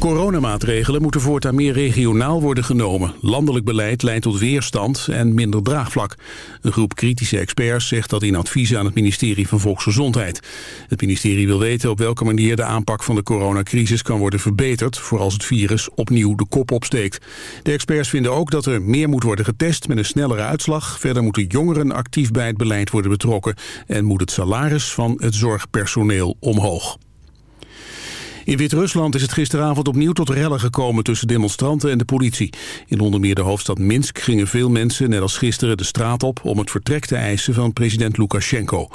Coronamaatregelen moeten voortaan meer regionaal worden genomen. Landelijk beleid leidt tot weerstand en minder draagvlak. Een groep kritische experts zegt dat in adviezen aan het ministerie van Volksgezondheid. Het ministerie wil weten op welke manier de aanpak van de coronacrisis kan worden verbeterd... voor als het virus opnieuw de kop opsteekt. De experts vinden ook dat er meer moet worden getest met een snellere uitslag. Verder moeten jongeren actief bij het beleid worden betrokken... en moet het salaris van het zorgpersoneel omhoog. In Wit-Rusland is het gisteravond opnieuw tot rellen gekomen tussen demonstranten en de politie. In onder meer de hoofdstad Minsk gingen veel mensen, net als gisteren, de straat op om het vertrek te eisen van president Lukashenko.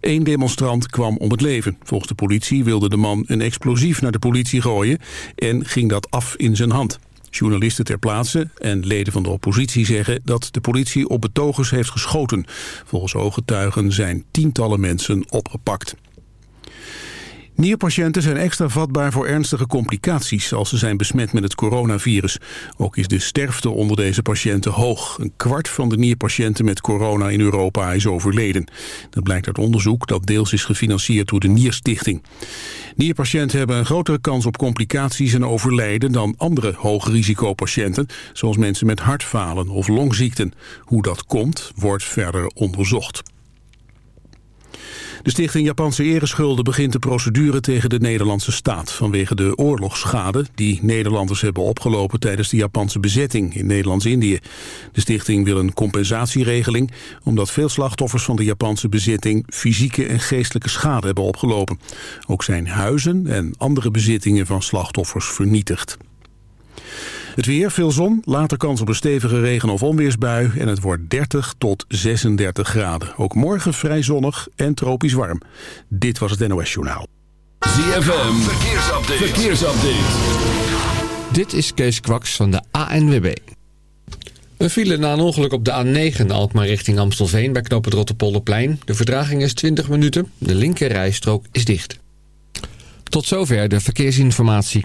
Eén demonstrant kwam om het leven. Volgens de politie wilde de man een explosief naar de politie gooien en ging dat af in zijn hand. Journalisten ter plaatse en leden van de oppositie zeggen dat de politie op betogers heeft geschoten. Volgens ooggetuigen zijn tientallen mensen opgepakt. Nierpatiënten zijn extra vatbaar voor ernstige complicaties als ze zijn besmet met het coronavirus. Ook is de sterfte onder deze patiënten hoog. Een kwart van de nierpatiënten met corona in Europa is overleden. Dat blijkt uit onderzoek dat deels is gefinancierd door de Nierstichting. Nierpatiënten hebben een grotere kans op complicaties en overlijden dan andere hoogrisicopatiënten, zoals mensen met hartfalen of longziekten. Hoe dat komt, wordt verder onderzocht. De stichting Japanse Ereschulden begint de procedure tegen de Nederlandse staat... vanwege de oorlogsschade die Nederlanders hebben opgelopen... tijdens de Japanse bezetting in Nederlands-Indië. De stichting wil een compensatieregeling... omdat veel slachtoffers van de Japanse bezetting... fysieke en geestelijke schade hebben opgelopen. Ook zijn huizen en andere bezittingen van slachtoffers vernietigd. Het weer, veel zon, later kans op een stevige regen- of onweersbui... en het wordt 30 tot 36 graden. Ook morgen vrij zonnig en tropisch warm. Dit was het NOS Journaal. ZFM, verkeersupdate. verkeersupdate. Dit is Kees Kwaks van de ANWB. Een file na een ongeluk op de A9 Alkmaar richting Amstelveen... bij knooppunt Rotterpolderplein. De verdraging is 20 minuten. De linker rijstrook is dicht. Tot zover de verkeersinformatie.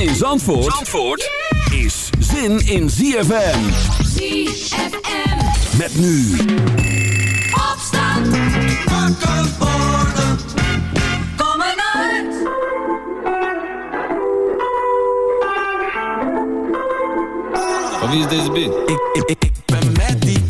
Zin in Zandvoort, Zandvoort is zin in ZFM. ZFM. Met nu. Opstand. Wakker worden. Kom uit. Van wie is deze? Ik, ik, ik, ik ben met die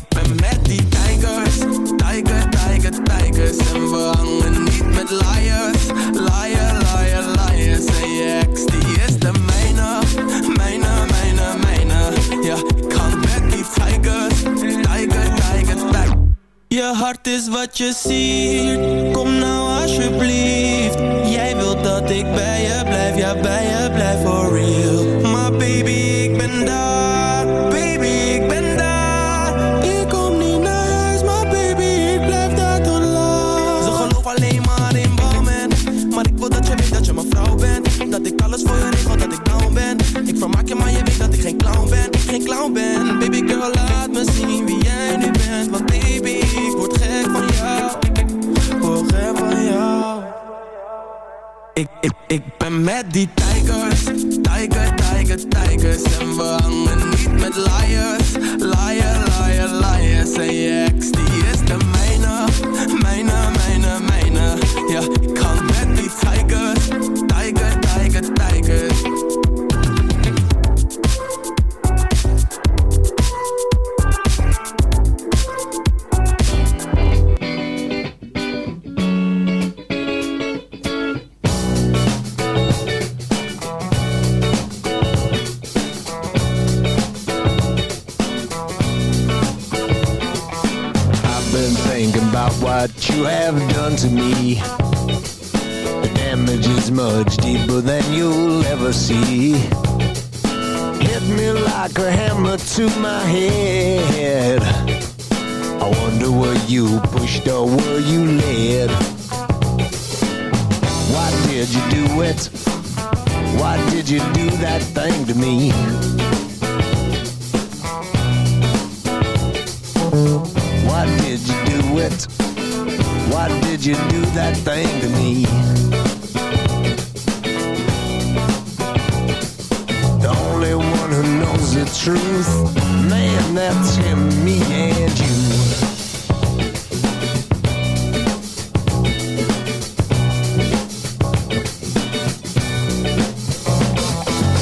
je. Kom nou alsjeblieft. Jij wilt dat ik bij je blijf. Ja, bij je blijf for real. Hammer to my head. I wonder were you pushed or were you led? Why did you do it? Why did you do that thing to me? Why did you do it? Why did you do that thing to me? Truth, man, that's him, me and you.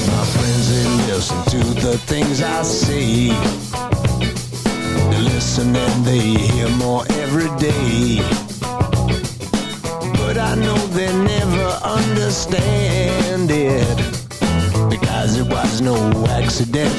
My friends, they listen to the things I say. They listen and they hear more every day.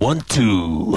One, two.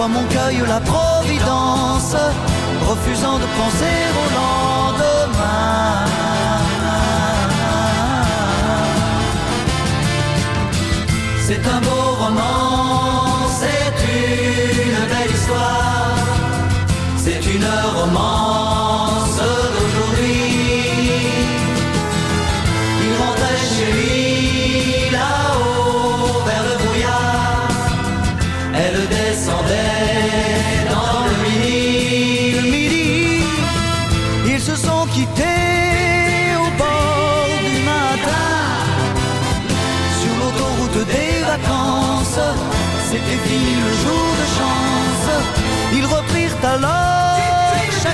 comme on cueille la providence, refusant de penser au lendemain. C'est un beau roman, c'est une belle histoire, c'est une romance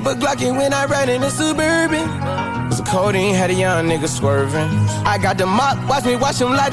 Keep a Glockin' when I ride in the Suburban. Was a codeine, had a young nigga swerving. I got the mop, watch me wash him like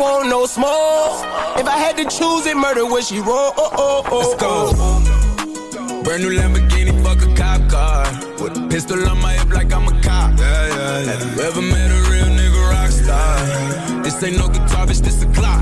want no smoke. If I had to choose it, murder would she roll? Oh, oh, oh, Let's go. Brand new Lamborghini, fuck a cop car. With a pistol on my hip like I'm a cop. Yeah, yeah. Have you ever met a real nigga rock star? This ain't no guitar, bitch, this a clock.